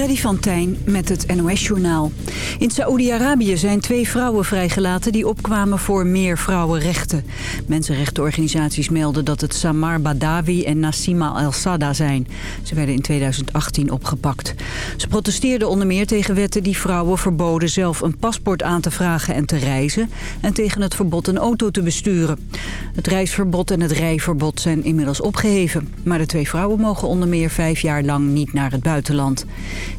Freddy van met het NOS-journaal. In Saoedi-Arabië zijn twee vrouwen vrijgelaten die opkwamen voor meer vrouwenrechten. Mensenrechtenorganisaties melden dat het Samar Badawi en Nassima El-Sada zijn. Ze werden in 2018 opgepakt. Ze protesteerden onder meer tegen wetten die vrouwen verboden zelf een paspoort aan te vragen en te reizen... en tegen het verbod een auto te besturen. Het reisverbod en het rijverbod zijn inmiddels opgeheven. Maar de twee vrouwen mogen onder meer vijf jaar lang niet naar het buitenland.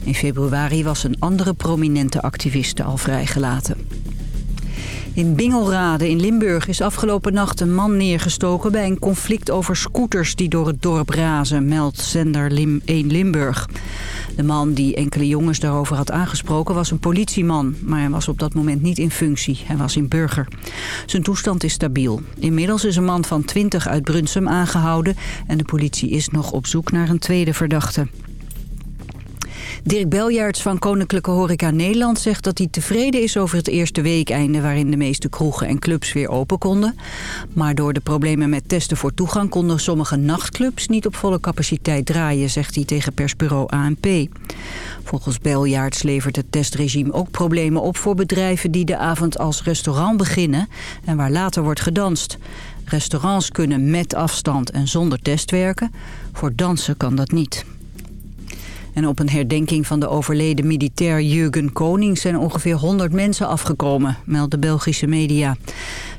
In februari was een andere prominente activiste al vrijgelaten. In Bingelrade in Limburg is afgelopen nacht een man neergestoken... bij een conflict over scooters die door het dorp razen, meldt zender Lim 1 Limburg. De man die enkele jongens daarover had aangesproken was een politieman... maar hij was op dat moment niet in functie. Hij was in burger. Zijn toestand is stabiel. Inmiddels is een man van 20 uit Brunsum aangehouden... en de politie is nog op zoek naar een tweede verdachte. Dirk Beljaerts van Koninklijke Horeca Nederland zegt dat hij tevreden is over het eerste weekeinde waarin de meeste kroegen en clubs weer open konden. Maar door de problemen met testen voor toegang konden sommige nachtclubs niet op volle capaciteit draaien, zegt hij tegen persbureau ANP. Volgens Beljaerts levert het testregime ook problemen op voor bedrijven die de avond als restaurant beginnen en waar later wordt gedanst. Restaurants kunnen met afstand en zonder test werken. Voor dansen kan dat niet. En op een herdenking van de overleden militair Jurgen Koning zijn ongeveer 100 mensen afgekomen, meldt de Belgische media.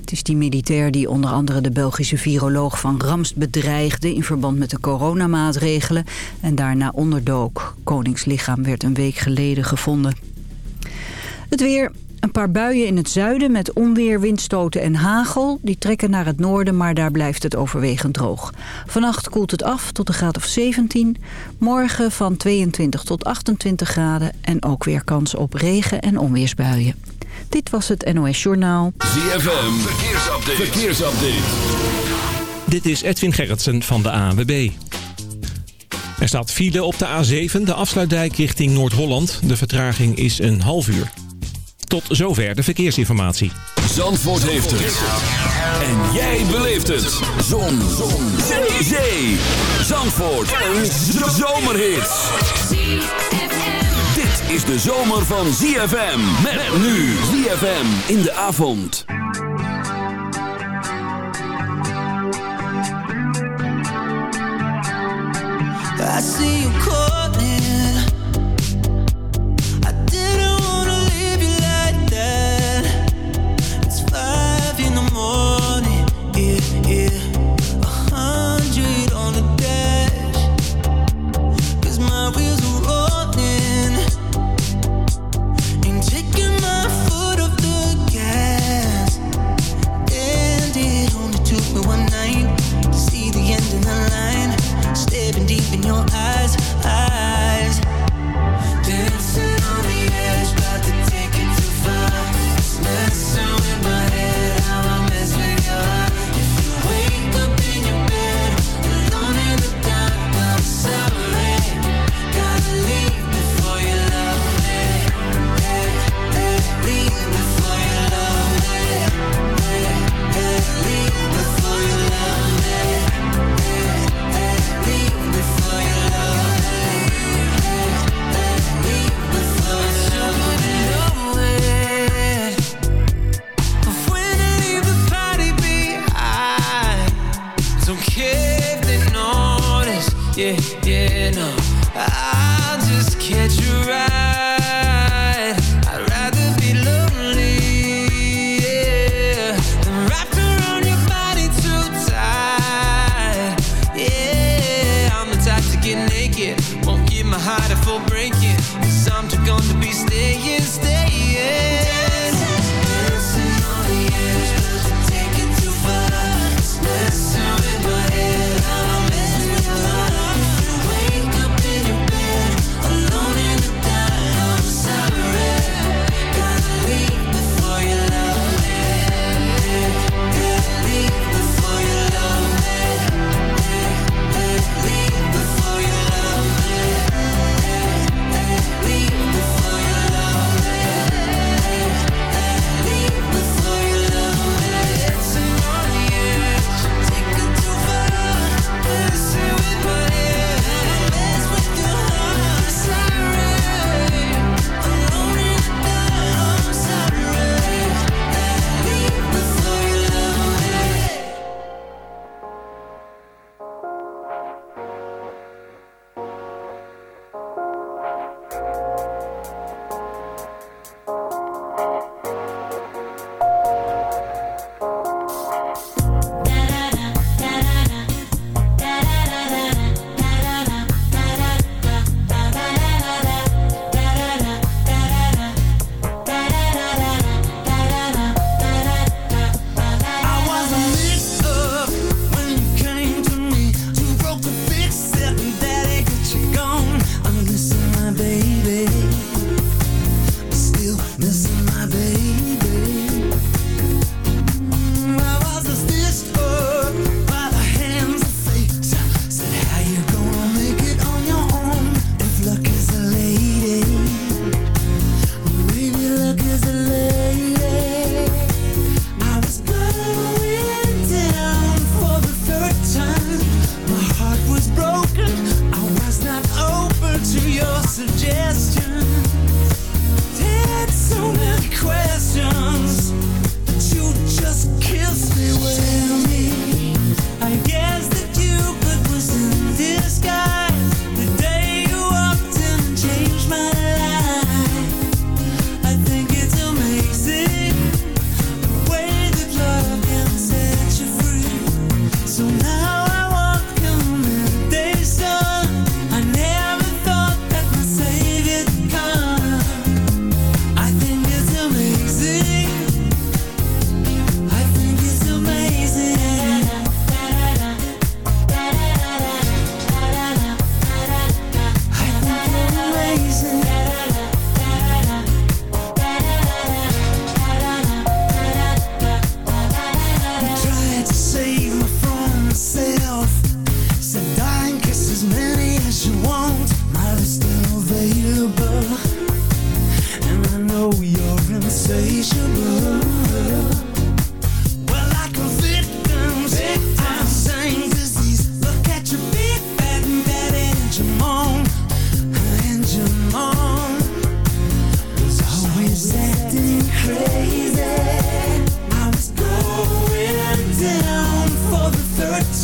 Het is die militair die onder andere de Belgische viroloog van Ramst bedreigde in verband met de coronamaatregelen en daarna onderdook. Konings lichaam werd een week geleden gevonden. Het weer, een paar buien in het zuiden met onweer, windstoten en hagel. Die trekken naar het noorden, maar daar blijft het overwegend droog. Vannacht koelt het af tot een graad of 17. Morgen van 22 tot 28 graden. En ook weer kans op regen- en onweersbuien. Dit was het NOS Journaal. ZFM, verkeersupdate. verkeersupdate. Dit is Edwin Gerritsen van de ANWB. Er staat file op de A7, de afsluitdijk richting Noord-Holland. De vertraging is een half uur. Tot zover de verkeersinformatie. Zandvoort heeft het. En jij beleeft het. Zon. Zon. Zee. Zee. Zandvoort. Een zomerhit. Dit is de zomer van ZFM. Met nu ZFM in de avond. I see you.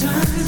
time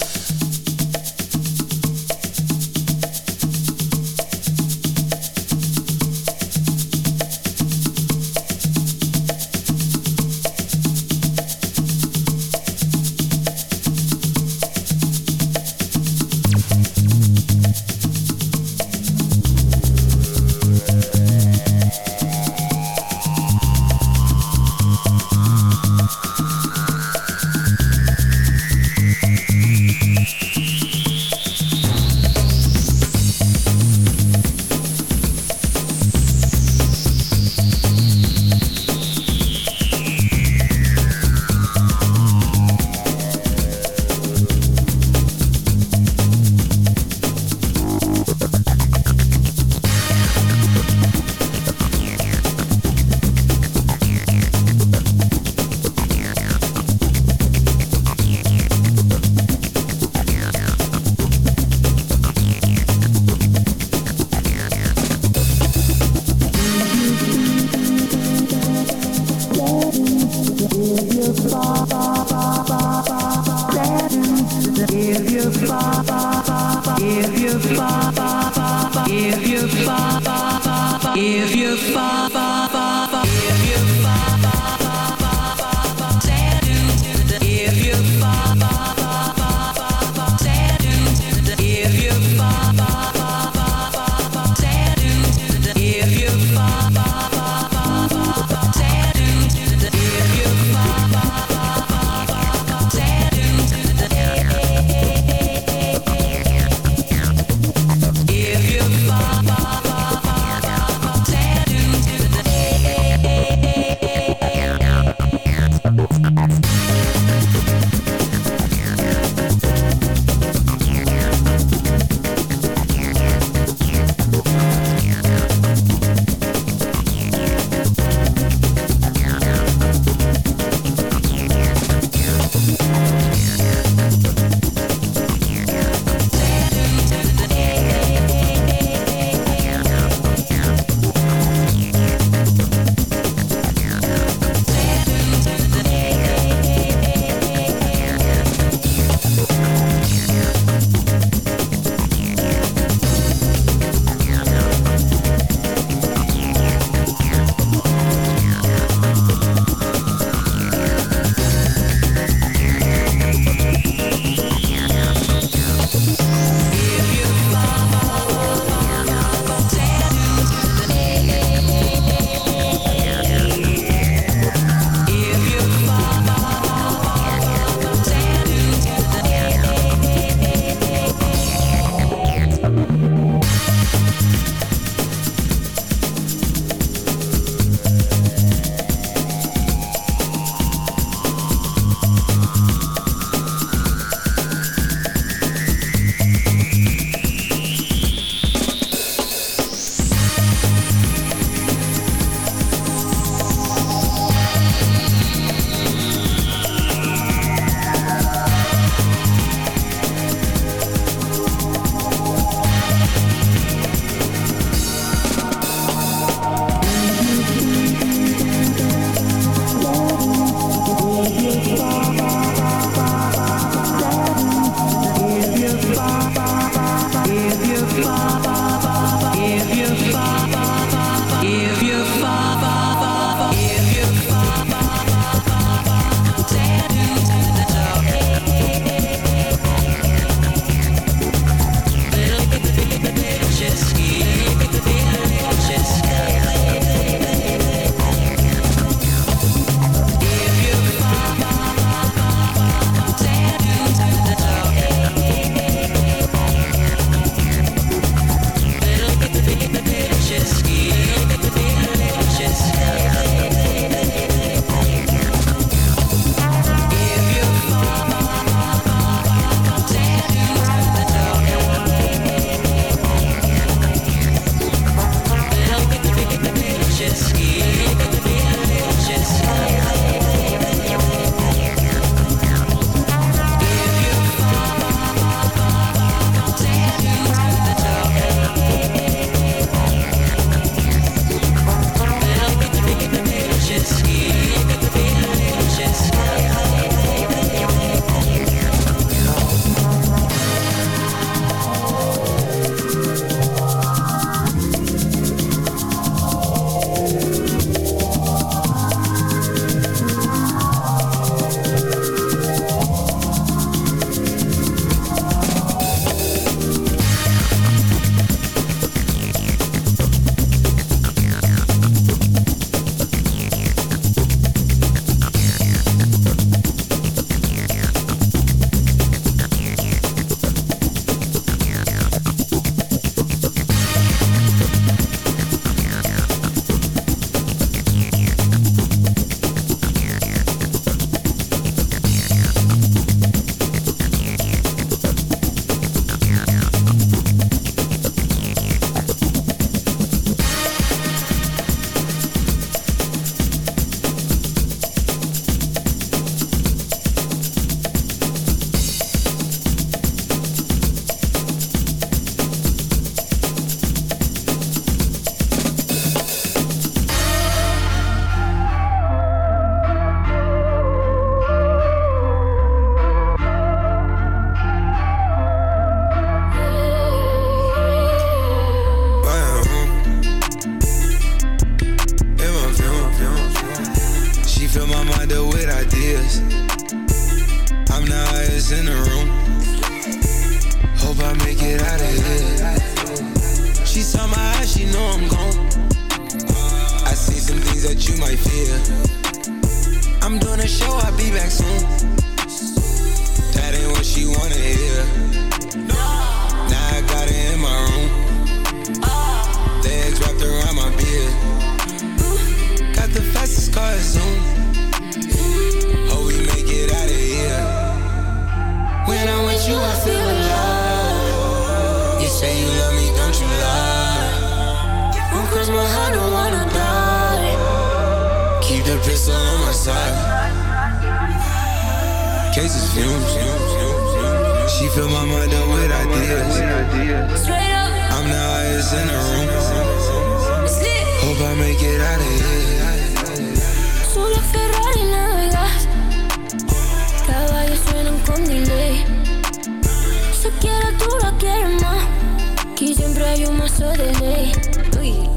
Hay un mazo de ley. Uy.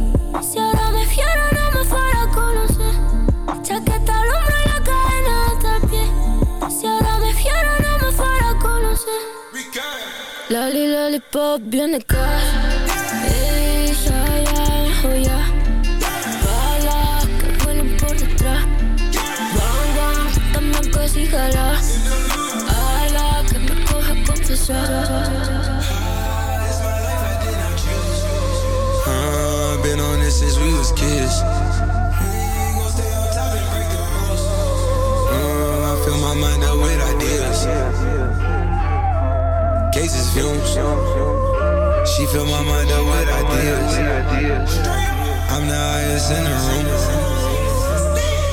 Si ahora me fiero, no me fuera a conocer. Chaqueta al hombro y la cadena hasta el pie. Si ahora me fiero, no me fuera a conocer. Lali, de casa. Ey, ya, ya, oh. Ala, que me coge confesar. Kids. Uh, I fill my mind up with ideas. Cases fumes. She fill my mind up with ideas. I'm the highest in the room.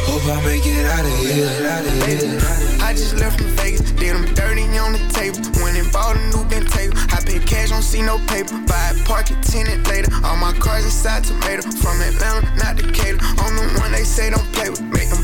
Hope I make it out of here. I just left from Vegas, did them dirty on the table. Went and bought a new Bentayga. I paid cash, don't see no paper. Buy a park it, tenant later. All my cars inside tomato. From Atlanta, not Decatur. I'm the one they say don't play with. Make them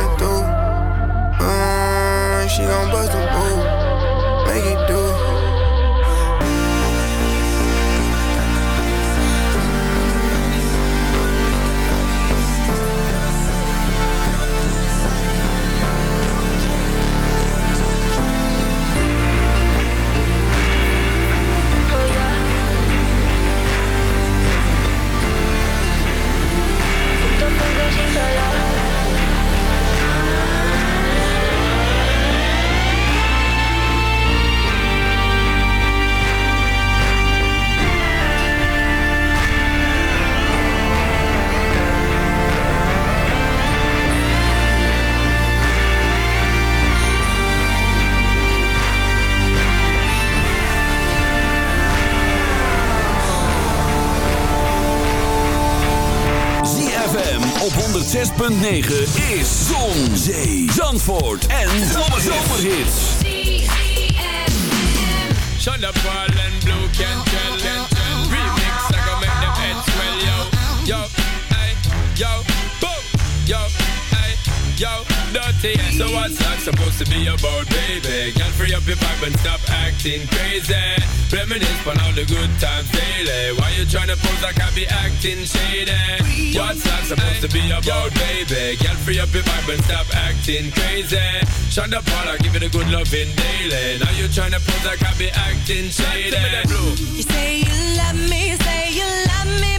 coming through. Mm, she gon' bust a move, 106.9 is Zon, Zee, Zandvoort en Zomerhits. Shut up, Paul and Blue can tell and remix. I can make them heads swell, yo, yo, hey, yo, boom, yo, hey, yo, dirty. So what's that supposed to be about, baby? Girl, free up your vibe and stop acting crazy. Reminisce on all the good times daily. Why you tryna pose like I be acting shady? To be about, baby? Girl, free up your vibe and stop acting crazy. Shonda Paula, give it a good loving daily. Now you're trying to pose like I be acting shady. You say you love me, say you love me,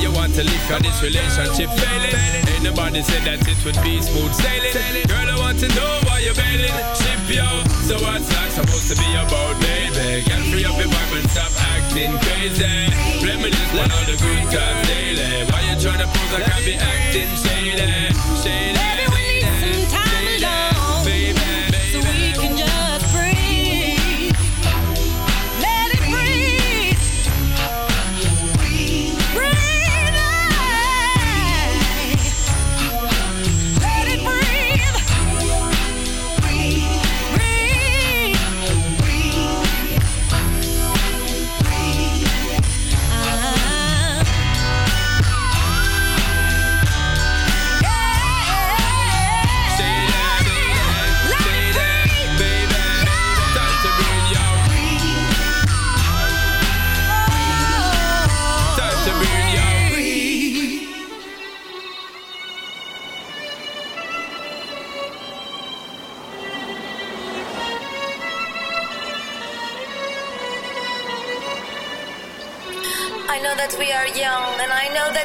You want to leave cause this relationship failing. Ain't nobody said that it would be smooth sailing. Girl, I want to know why you're bailing. Ship yo. So what's life supposed to be about, baby? Get free up your vibe and stop acting crazy. Reminisce on all the good times daily. Why you tryna pose like be acting shady? Shady.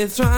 It's trying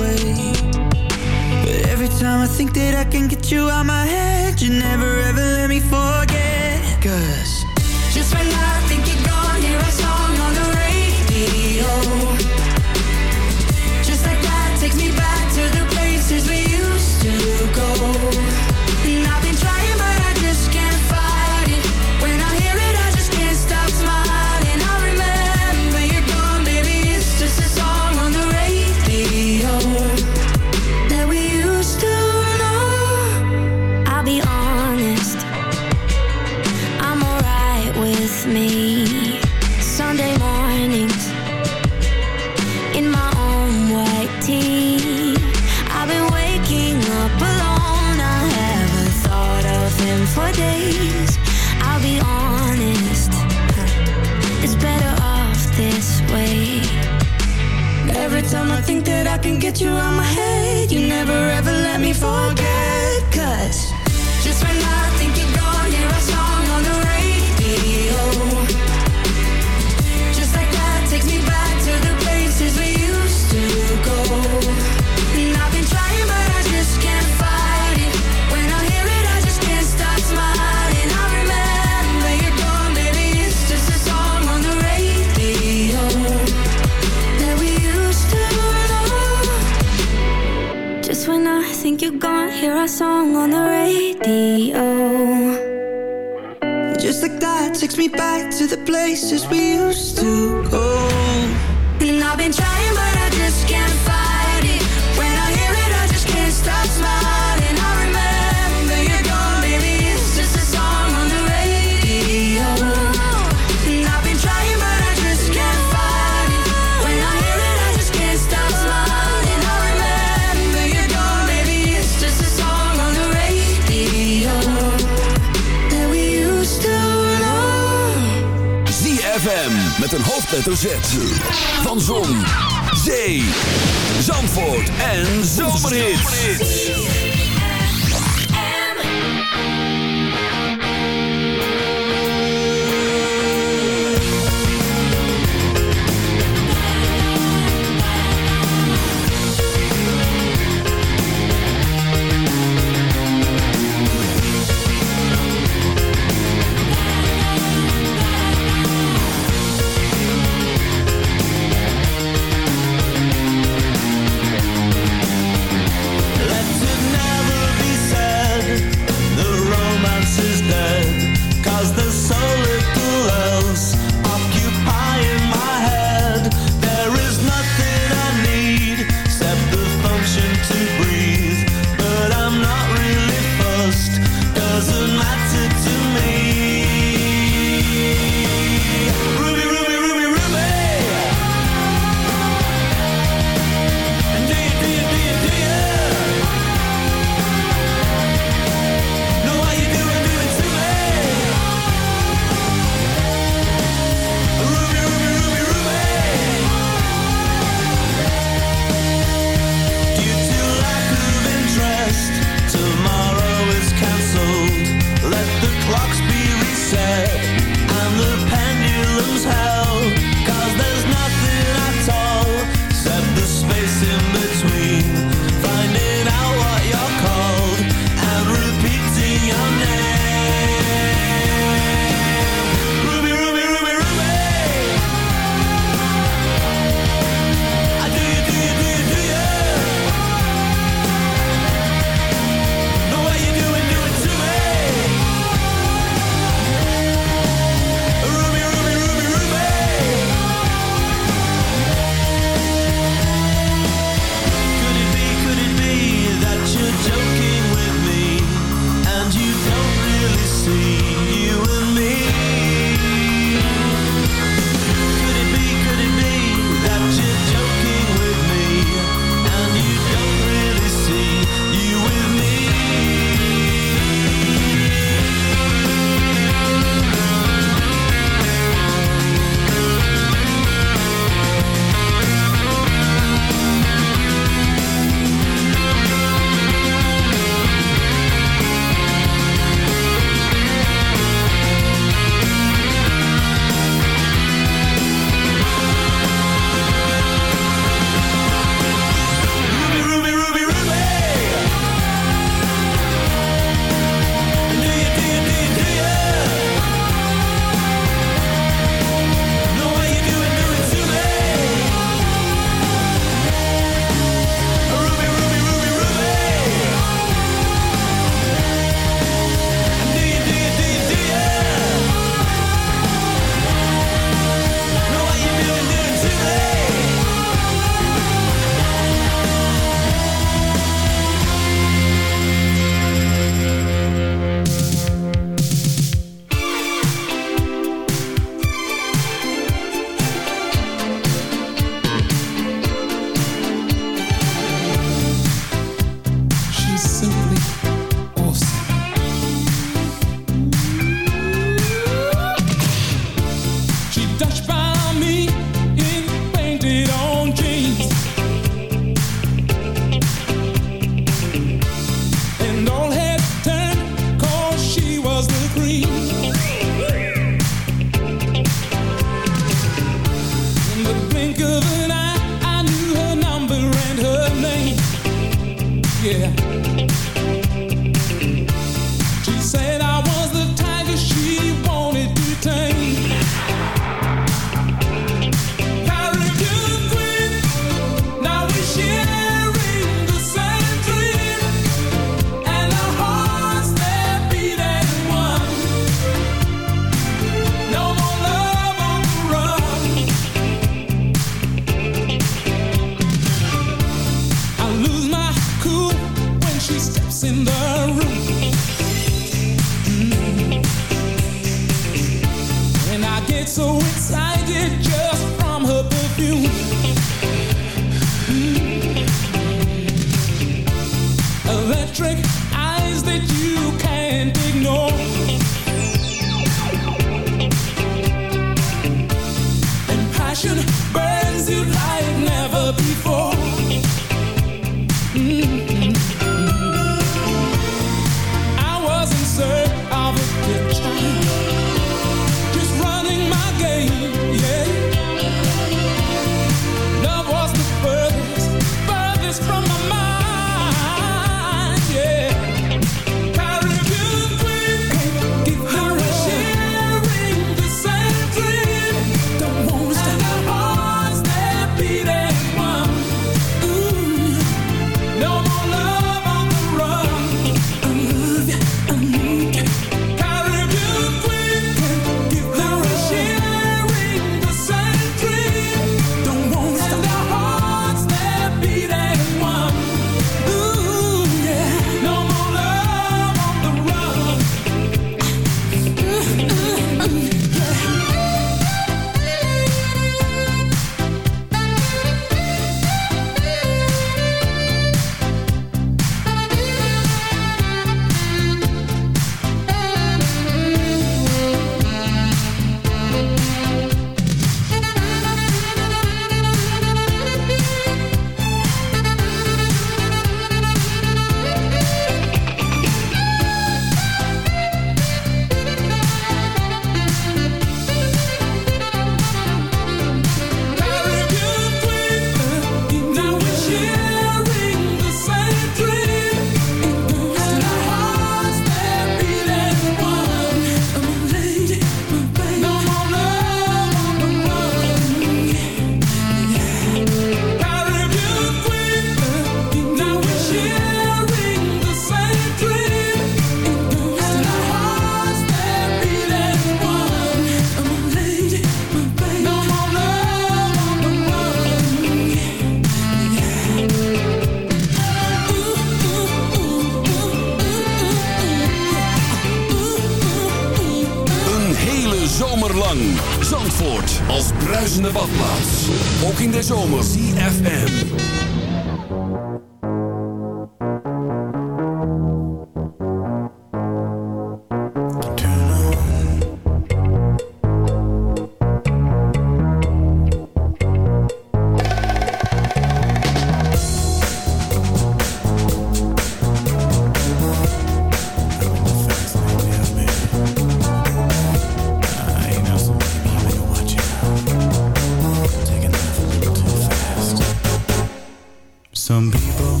Some people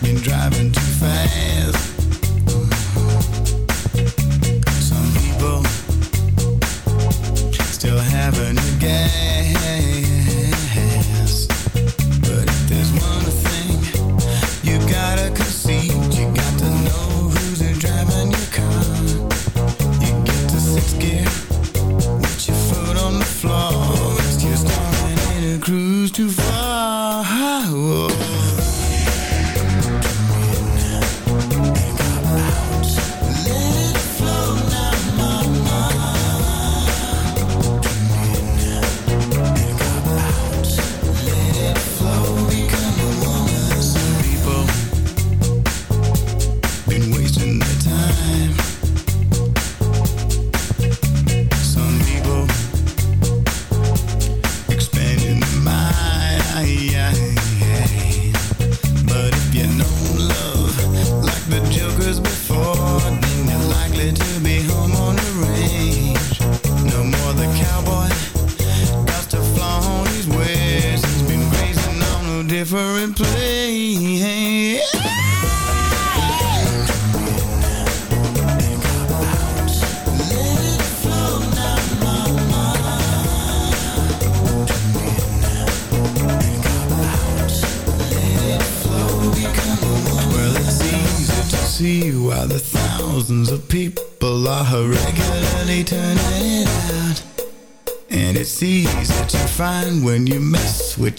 been driving too fast.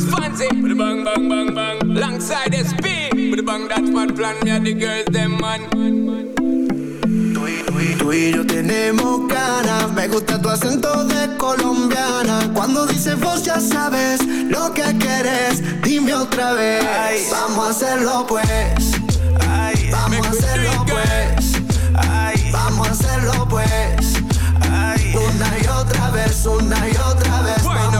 Louis Fancy. With the bang bang bang. Bang. Alongside SP with bang that man plan. Me and the girls them man. Tú y yo tenemos ganas, me gusta tu acento de colombiana. Cuando dices vos ya sabes lo que quieres, dime otra vez. Vamos a hacerlo pues, vamos a hacerlo pues, vamos a hacerlo pues. Una y otra vez, una y otra vez, Wind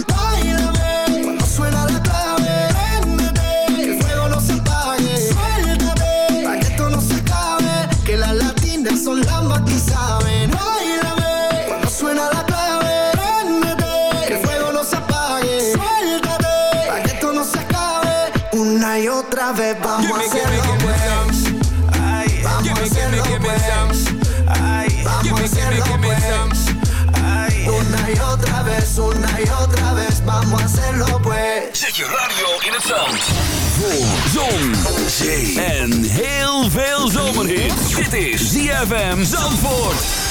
Vez vamos a hacerlo pues. Ay, vamos a hacerlo pues. Ay, vamos a hacerlo gimme pues. una y otra vez, una y otra vez, vamos a hacerlo pues. Zet je radio in het zand. Voor zon, zee en heel veel zomerhit. Dit is ZFM Zandvoort.